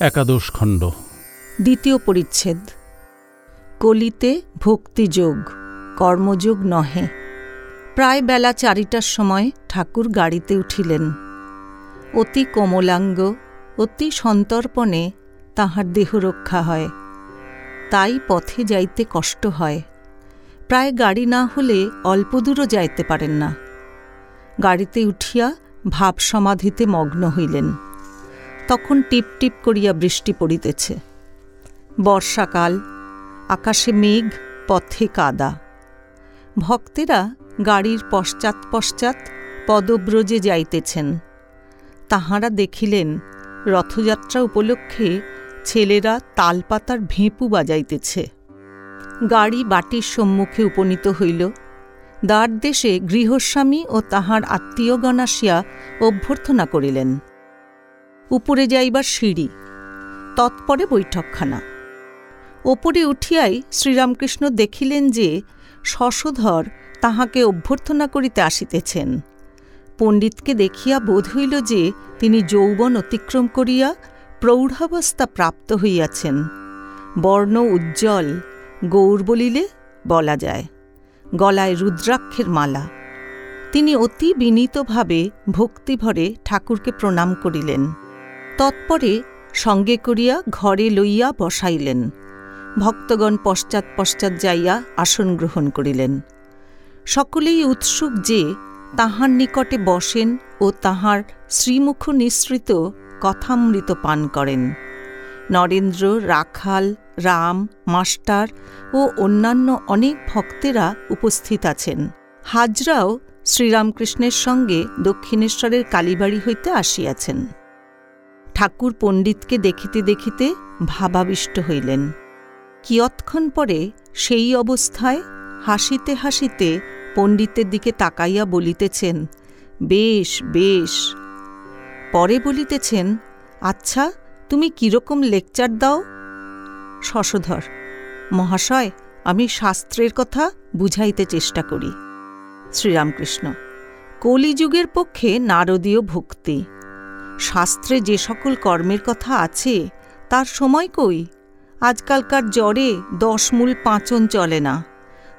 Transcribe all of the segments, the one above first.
একাদশ খণ্ড। দ্বিতীয় পরিচ্ছেদ। কলিতে ভক্তিযোগ কর্মযোগ নহে। প্রায় বেলা চারিটার সময় ঠাকুর গাড়িতে উঠিলেন। অতি কোমলাঙ্গ, অতি সন্তর্পণে তাহার দেহ রক্ষা হয়। তাই পথে যাইতে কষ্ট হয়। প্রায় গাড়ি না হলে অল্প দূরও যাইতে পারেন না। গাড়িতে উঠিয়া ভাব সমাধিতে মগ্ন হইলেন। তখন টিপ টিপ করিয়া বৃষ্টি পড়িতেছে। বর্ষাকাল, আকাশে মেঘ, পথে কাদা। ভক্তেরা গাড়ির পশ্চাৎ পশ্চাৎ পদব্রজে যাইতেছেন। তাহারা দেখিলেন, রথযাত্রা উপলক্ষে ছেলেরা তালপাতার ভেঁপু বাজাইতেছে। গাড়ি বাটির সম্মুখে উপনীত হইল। দ্বার দেশে গৃহস্বামী ও তাহার আত্মীয়গণ আসিয়া অভ্যর্থনা করিলেন। উপরে যাইবার সিঁড়ি, তৎপরে বৈঠকখানা। ওপরে উঠিয়াই শ্রীরামকৃষ্ণ দেখিলেন যে শশধর তাহাকে অভ্যর্থনা করিতে আসিতেছেন। পণ্ডিতকে দেখিয়া বোধ হইল যে তিনি যৌবন অতিক্রম করিয়া প্রৌঢ়াবস্থা প্রাপ্ত হইয়াছেন। বর্ণ উজ্জ্বল, গৌর বলিলে বলা যায়, গলায় রুদ্রাক্ষের মালা। তিনি অতি বিনীতভাবে ভক্তিভরে ঠাকুরকে প্রণাম করিলেন। তৎপরে সঙ্গে করিয়া ঘরে লইয়া বসাইলেন। ভক্তগণ পশ্চাৎ পশ্চাৎ যাইয়া আসন গ্রহণ করিলেন। সকলেই উৎসুক যে তাহার নিকটে বসেন ও তাহার শ্রীমুখ নিঃসৃত কথামৃত পান করেন। নরেন্দ্র, রাখাল, রাম, মাস্টার ও অন্যান্য অনেক ভক্তেরা উপস্থিত আছেন। হাজরাও শ্রীরামকৃষ্ণের সঙ্গে দক্ষিণেশ্বরের কালীবাড়ি হইতে আসিয়াছেন। ঠাকুর পণ্ডিতকে দেখিতে দেখিতে ভাবাবিষ্ট হইলেন। কিয়ৎক্ষণ পরে সেই অবস্থায় হাসিতে হাসিতে পণ্ডিতের দিকে তাকাইয়া বলিতেছেন, বেশ বেশ। পরে বলিতেছেন আচ্ছা তুমি কীরকম লেকচার দাও? শশধর, মহাশয়, আমি শাস্ত্রের কথা বুঝাইতে চেষ্টা করি। শ্রীরামকৃষ্ণ, কলিযুগের পক্ষে নারদীয় ভক্তি। শাস্ত্রে যে সকল কর্মের কথা আছে, তার সময় কই? আজকালকার জ্বরে দশ মূল পাঁচন চলে না।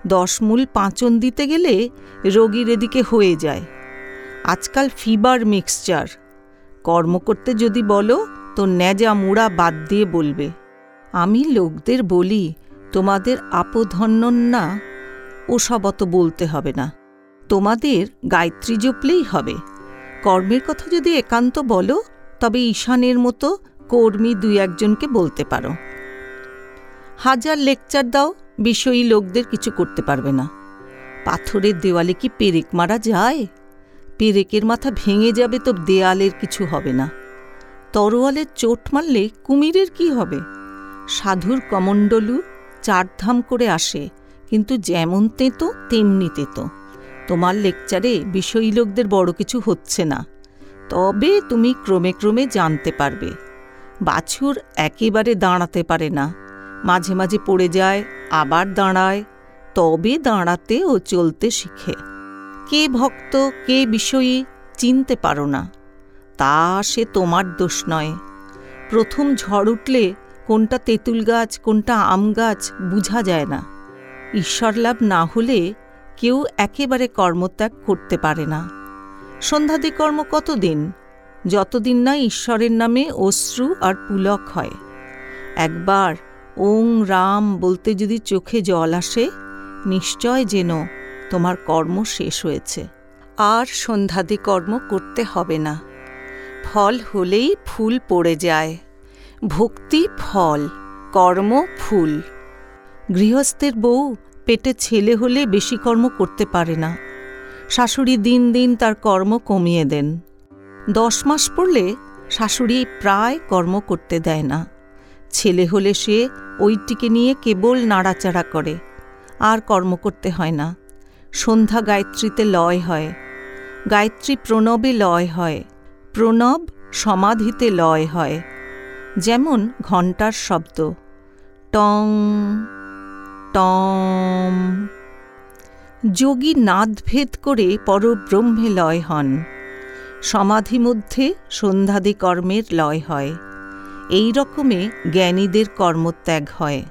দশ মূল পাঁচন দিতে গেলে রোগীর এদিকে হয়ে যায়। আজকাল ফিবার মিক্সচার। কর্ম করতে যদি বলো, তো ন্যাজা মুড়া বাদ দিয়ে বলবে। আমি লোকদের বলি, তোমাদের আপধন্যন না, ওসব অত বলতে হবে না। তোমাদের গায়ত্রী জপলেই হবে। কর্মের কথা যদি একান্ত বলো, তবে ঈশানের মতো কর্মী দুই একজনকে বলতে পারো। হাজার লেকচার দাও, বিষয়ী লোকদের কিছু করতে পারবে না। পাথরের দেওয়ালে কি পেরেক মারা যায়? পেরেকের মাথা ভেঙে যাবে তো দেয়ালের কিছু হবে না। তরোয়ালের চোট মারলে কুমিরের কি হবে? সাধুর কমণ্ডলু চারধাম করে আসে, কিন্তু যেমন তেতো, তেমনি তেতো। তোমার লেকচারে বিষয়ী লোকদের বড় কিছু হচ্ছে না। তবে তুমি ক্রমে ক্রমে জানতে পারবে। বাছুর একেবারে দাঁড়াতে পারে না। মাঝে মাঝে পড়ে যায়, আবার দাঁড়ায়, তবে দাঁড়াতে ও চলতে শিখে। কে ভক্ত, কে বিষয়ী, চিনতে পারো না। তা সে তোমার দোষ নয়। প্রথম ঝড় উঠলে কোনটা তেঁতুল গাছ, কোনটা আম গাছ বুঝা যায় না। ঈশ্বরলাভ না হলে কেউ একেবারে কর্মত্যাগ করতে পারে না। সন্ধ্যাদি কর্ম কতদিন? যতদিন না ঈশ্বরের নামে অশ্রু আর পুলক হয়। একবার ওং রাম বলতে যদি চোখে জল আসে, নিশ্চয় যেন তোমার কর্ম শেষ হয়েছে। আর সন্ধ্যাদি কর্ম করতে হবে না। ফল হলেই ফুল পড়ে যায়। ভক্তি ফল, কর্ম ফুল। গৃহস্থের বউ পেটে ছেলে হলে বেশি কর্ম করতে পারে না। শাশুড়ি দিন দিন তার কর্ম কমিয়ে দেন। দশ মাস পড়লে শাশুড়ি প্রায় কর্ম করতে দেয় না। ছেলে হলে সে ওইটিকে নিয়ে কেবল নাড়াচাড়া করে, আর কর্ম করতে হয় না। সন্ধ্যা গায়ত্রীতে লয় হয়। গায়ত্রী প্রণবে লয় হয়। প্রণব সমাধিতে লয় হয়। যেমন ঘণ্টার শব্দ। টং টম যোগী নাদভেদ করে পরব্রহ্মে লয় হন। সমাধি মধ্যে সন্ধ্যাদি কর্মের লয় হয়। এই রকমে জ্ঞানীদের কর্মত্যাগ হয়।